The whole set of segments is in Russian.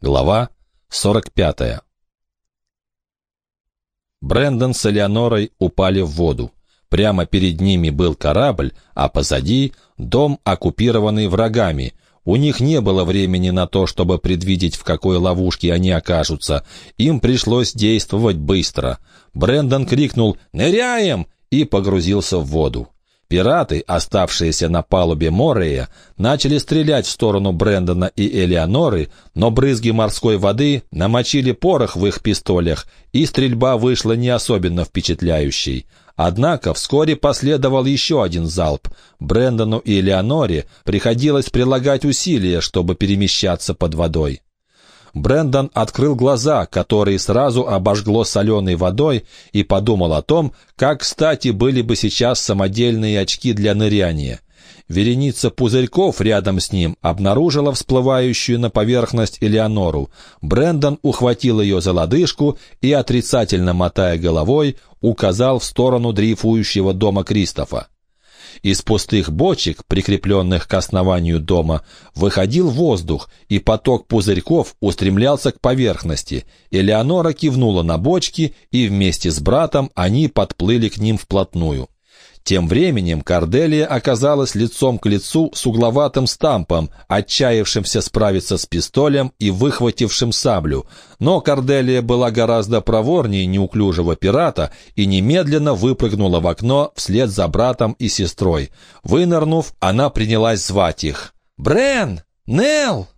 Глава 45. Брэндон с Элеонорой упали в воду. Прямо перед ними был корабль, а позади — дом, оккупированный врагами. У них не было времени на то, чтобы предвидеть, в какой ловушке они окажутся. Им пришлось действовать быстро. Брэндон крикнул «Ныряем!» и погрузился в воду. Пираты, оставшиеся на палубе Морея, начали стрелять в сторону Брэндона и Элеоноры, но брызги морской воды намочили порох в их пистолях, и стрельба вышла не особенно впечатляющей. Однако вскоре последовал еще один залп. Брэндону и Элеоноре приходилось прилагать усилия, чтобы перемещаться под водой. Брендон открыл глаза, которые сразу обожгло соленой водой, и подумал о том, как кстати были бы сейчас самодельные очки для ныряния. Вереница пузырьков рядом с ним обнаружила всплывающую на поверхность Элеонору. Брендон ухватил ее за лодыжку и, отрицательно мотая головой, указал в сторону дрейфующего дома Кристофа. Из пустых бочек, прикрепленных к основанию дома, выходил воздух, и поток пузырьков устремлялся к поверхности. Элеонора кивнула на бочки, и вместе с братом они подплыли к ним вплотную. Тем временем Корделия оказалась лицом к лицу с угловатым стампом, отчаявшимся справиться с пистолем и выхватившим саблю. Но Корделия была гораздо проворнее неуклюжего пирата и немедленно выпрыгнула в окно вслед за братом и сестрой. Вынырнув, она принялась звать их. «Брен! Нелл!»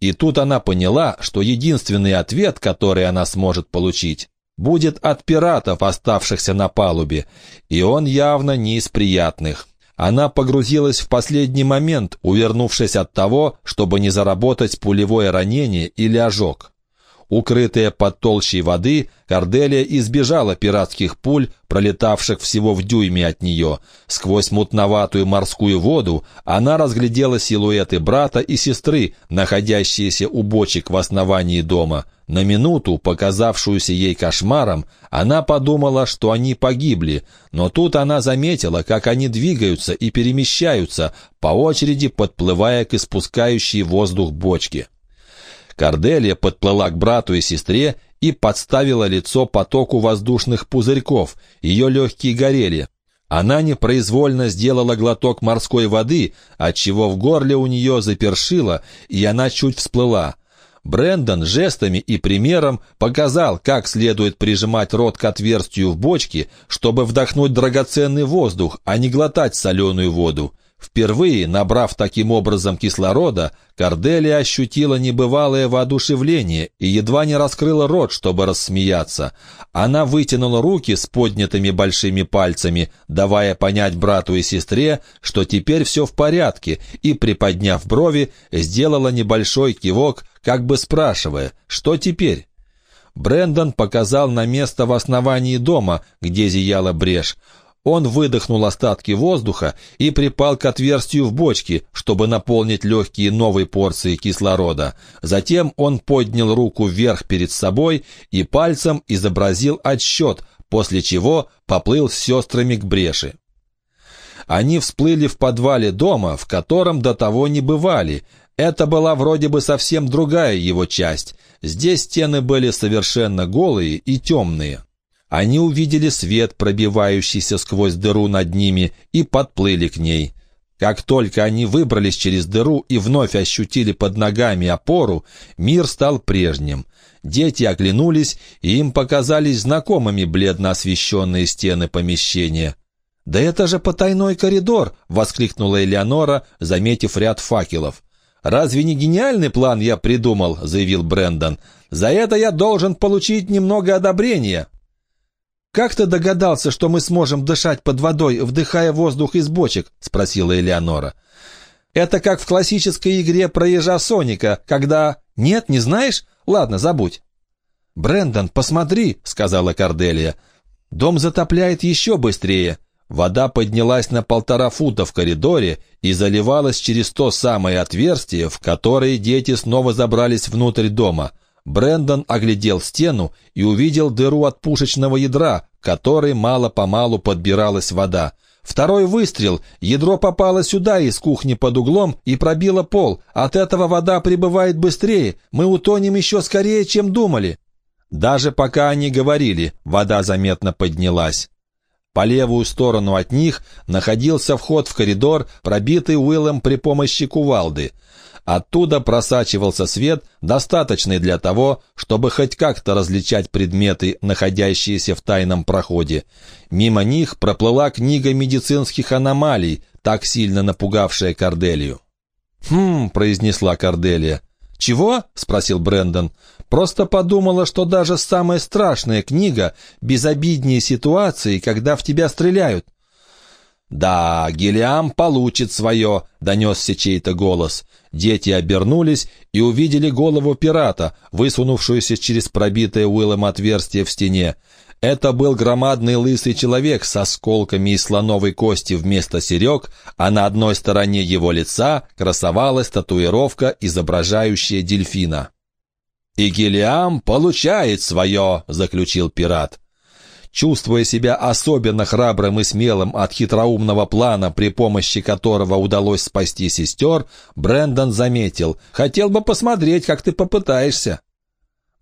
И тут она поняла, что единственный ответ, который она сможет получить, будет от пиратов, оставшихся на палубе, и он явно не из приятных. Она погрузилась в последний момент, увернувшись от того, чтобы не заработать пулевое ранение или ожог. Укрытая под толщей воды, Корделия избежала пиратских пуль, пролетавших всего в дюйме от нее. Сквозь мутноватую морскую воду она разглядела силуэты брата и сестры, находящиеся у бочек в основании дома. На минуту, показавшуюся ей кошмаром, она подумала, что они погибли, но тут она заметила, как они двигаются и перемещаются, по очереди подплывая к испускающей воздух бочке. Корделия подплыла к брату и сестре и подставила лицо потоку воздушных пузырьков. Ее легкие горели. Она непроизвольно сделала глоток морской воды, отчего в горле у нее запершило, и она чуть всплыла. Брендон жестами и примером показал, как следует прижимать рот к отверстию в бочке, чтобы вдохнуть драгоценный воздух, а не глотать соленую воду. Впервые, набрав таким образом кислорода, Корделия ощутила небывалое воодушевление и едва не раскрыла рот, чтобы рассмеяться. Она вытянула руки с поднятыми большими пальцами, давая понять брату и сестре, что теперь все в порядке, и, приподняв брови, сделала небольшой кивок, как бы спрашивая, что теперь? Брендон показал на место в основании дома, где зияла брешь. Он выдохнул остатки воздуха и припал к отверстию в бочке, чтобы наполнить легкие новой порцией кислорода. Затем он поднял руку вверх перед собой и пальцем изобразил отсчет, после чего поплыл с сестрами к бреши. Они всплыли в подвале дома, в котором до того не бывали. Это была вроде бы совсем другая его часть. Здесь стены были совершенно голые и темные. Они увидели свет, пробивающийся сквозь дыру над ними, и подплыли к ней. Как только они выбрались через дыру и вновь ощутили под ногами опору, мир стал прежним. Дети оглянулись, и им показались знакомыми бледно освещенные стены помещения. «Да это же потайной коридор!» — воскликнула Элеонора, заметив ряд факелов. «Разве не гениальный план я придумал?» — заявил Брендон. «За это я должен получить немного одобрения». «Как ты догадался, что мы сможем дышать под водой, вдыхая воздух из бочек?» — спросила Элеонора. «Это как в классической игре про ежа Соника, когда... Нет, не знаешь? Ладно, забудь». «Брэндон, посмотри», — сказала Корделия. «Дом затопляет еще быстрее». Вода поднялась на полтора фута в коридоре и заливалась через то самое отверстие, в которое дети снова забрались внутрь дома — Брендон оглядел стену и увидел дыру от пушечного ядра, которой мало-помалу подбиралась вода. Второй выстрел. Ядро попало сюда из кухни под углом и пробило пол. От этого вода прибывает быстрее. Мы утонем еще скорее, чем думали». Даже пока они говорили, вода заметно поднялась. По левую сторону от них находился вход в коридор, пробитый Уиллом при помощи кувалды. Оттуда просачивался свет, достаточный для того, чтобы хоть как-то различать предметы, находящиеся в тайном проходе. Мимо них проплыла книга медицинских аномалий, так сильно напугавшая Корделию. «Хм», — произнесла Корделия. «Чего?» — спросил Брэндон. «Просто подумала, что даже самая страшная книга безобиднее ситуации, когда в тебя стреляют. «Да, Гелиам получит свое», — донесся чей-то голос. Дети обернулись и увидели голову пирата, высунувшуюся через пробитое Уиллом отверстие в стене. Это был громадный лысый человек с осколками из слоновой кости вместо серег, а на одной стороне его лица красовалась татуировка, изображающая дельфина. «И Гелиам получает свое», — заключил пират. Чувствуя себя особенно храбрым и смелым от хитроумного плана, при помощи которого удалось спасти сестер, Брэндон заметил, «Хотел бы посмотреть, как ты попытаешься».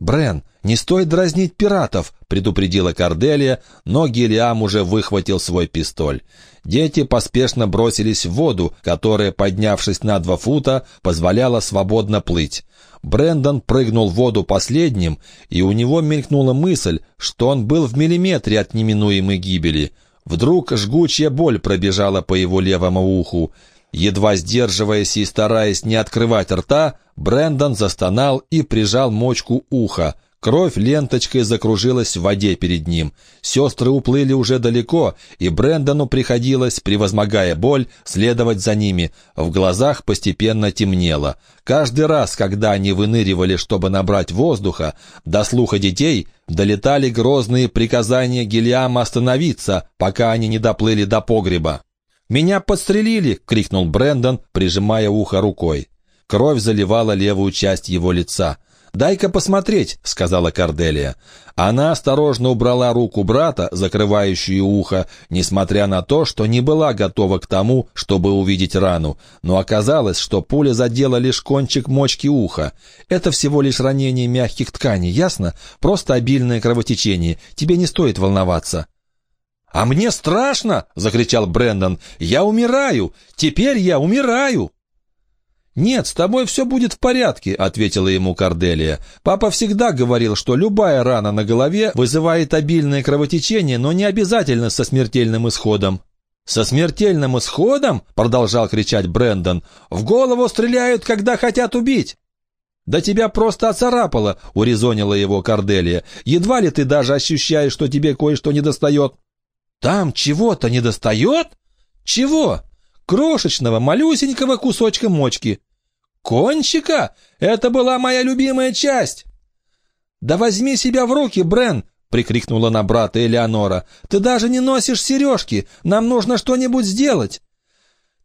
«Брен, не стоит дразнить пиратов», — предупредила Корделия, но Гелиам уже выхватил свой пистоль. Дети поспешно бросились в воду, которая, поднявшись на два фута, позволяла свободно плыть. Брендон прыгнул в воду последним, и у него мелькнула мысль, что он был в миллиметре от неминуемой гибели. Вдруг жгучая боль пробежала по его левому уху. Едва сдерживаясь и стараясь не открывать рта, Брендон застонал и прижал мочку уха. Кровь ленточкой закружилась в воде перед ним. Сестры уплыли уже далеко, и Брэндону приходилось, превозмогая боль, следовать за ними. В глазах постепенно темнело. Каждый раз, когда они выныривали, чтобы набрать воздуха, до слуха детей долетали грозные приказания Гелиама остановиться, пока они не доплыли до погреба. «Меня подстрелили!» — крикнул Брэндон, прижимая ухо рукой. Кровь заливала левую часть его лица. «Дай-ка посмотреть», — сказала Корделия. Она осторожно убрала руку брата, закрывающую ухо, несмотря на то, что не была готова к тому, чтобы увидеть рану. Но оказалось, что пуля задела лишь кончик мочки уха. Это всего лишь ранение мягких тканей, ясно? Просто обильное кровотечение. Тебе не стоит волноваться. «А мне страшно!» — закричал Брэндон. «Я умираю! Теперь я умираю!» «Нет, с тобой все будет в порядке», — ответила ему Корделия. «Папа всегда говорил, что любая рана на голове вызывает обильное кровотечение, но не обязательно со смертельным исходом». «Со смертельным исходом?» — продолжал кричать Брэндон. «В голову стреляют, когда хотят убить». «Да тебя просто оцарапало», — урезонила его Корделия. «Едва ли ты даже ощущаешь, что тебе кое-что недостает». «Там чего-то недостает? Чего?» крошечного, малюсенького кусочка мочки. «Кончика? Это была моя любимая часть!» «Да возьми себя в руки, Брен!» — прикрикнула на брата Элеонора. «Ты даже не носишь сережки! Нам нужно что-нибудь сделать!»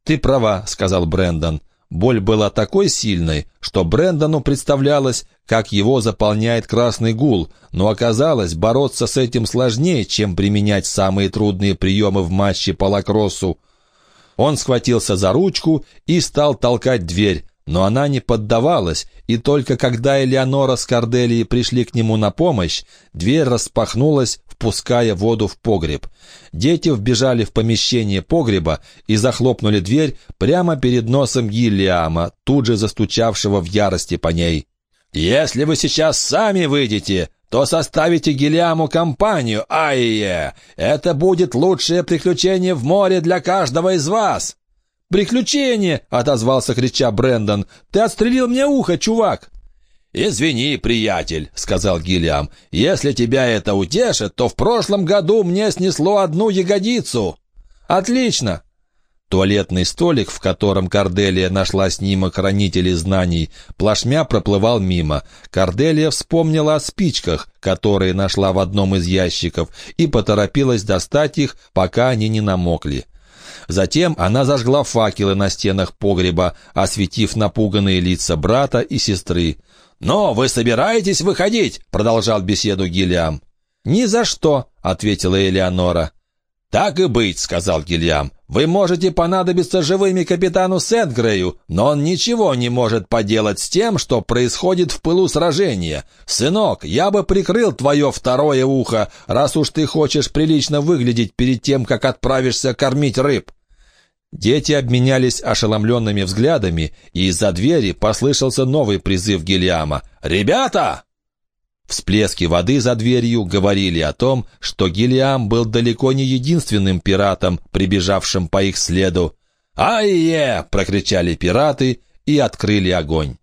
«Ты права», — сказал Брендон. Боль была такой сильной, что Брэндону представлялось, как его заполняет красный гул, но оказалось, бороться с этим сложнее, чем применять самые трудные приемы в матче по лакроссу. Он схватился за ручку и стал толкать дверь, но она не поддавалась, и только когда Элеонора с Корделией пришли к нему на помощь, дверь распахнулась, впуская воду в погреб. Дети вбежали в помещение погреба и захлопнули дверь прямо перед носом Гиллиама, тут же застучавшего в ярости по ней. «Если вы сейчас сами выйдете, то составите Гелиаму компанию, Айе! Это будет лучшее приключение в море для каждого из вас!» «Приключение!» — отозвался крича Брэндон. «Ты отстрелил мне ухо, чувак!» «Извини, приятель», — сказал Гиллиам. «Если тебя это утешит, то в прошлом году мне снесло одну ягодицу». «Отлично! Туалетный столик, в котором Корделия нашла снимок хранителей знаний, плашмя проплывал мимо. Корделия вспомнила о спичках, которые нашла в одном из ящиков, и поторопилась достать их, пока они не намокли. Затем она зажгла факелы на стенах погреба, осветив напуганные лица брата и сестры. «Но вы собираетесь выходить?» — продолжал беседу Гильям. «Ни за что», — ответила Элеонора. «Так и быть», — сказал Гильям. Вы можете понадобиться живыми капитану Сетгрею, но он ничего не может поделать с тем, что происходит в пылу сражения. Сынок, я бы прикрыл твое второе ухо, раз уж ты хочешь прилично выглядеть перед тем, как отправишься кормить рыб». Дети обменялись ошеломленными взглядами, и из-за двери послышался новый призыв Гелиама. «Ребята!» Всплески воды за дверью говорили о том, что Гелиам был далеко не единственным пиратом, прибежавшим по их следу. «Ай-е!» — прокричали пираты и открыли огонь.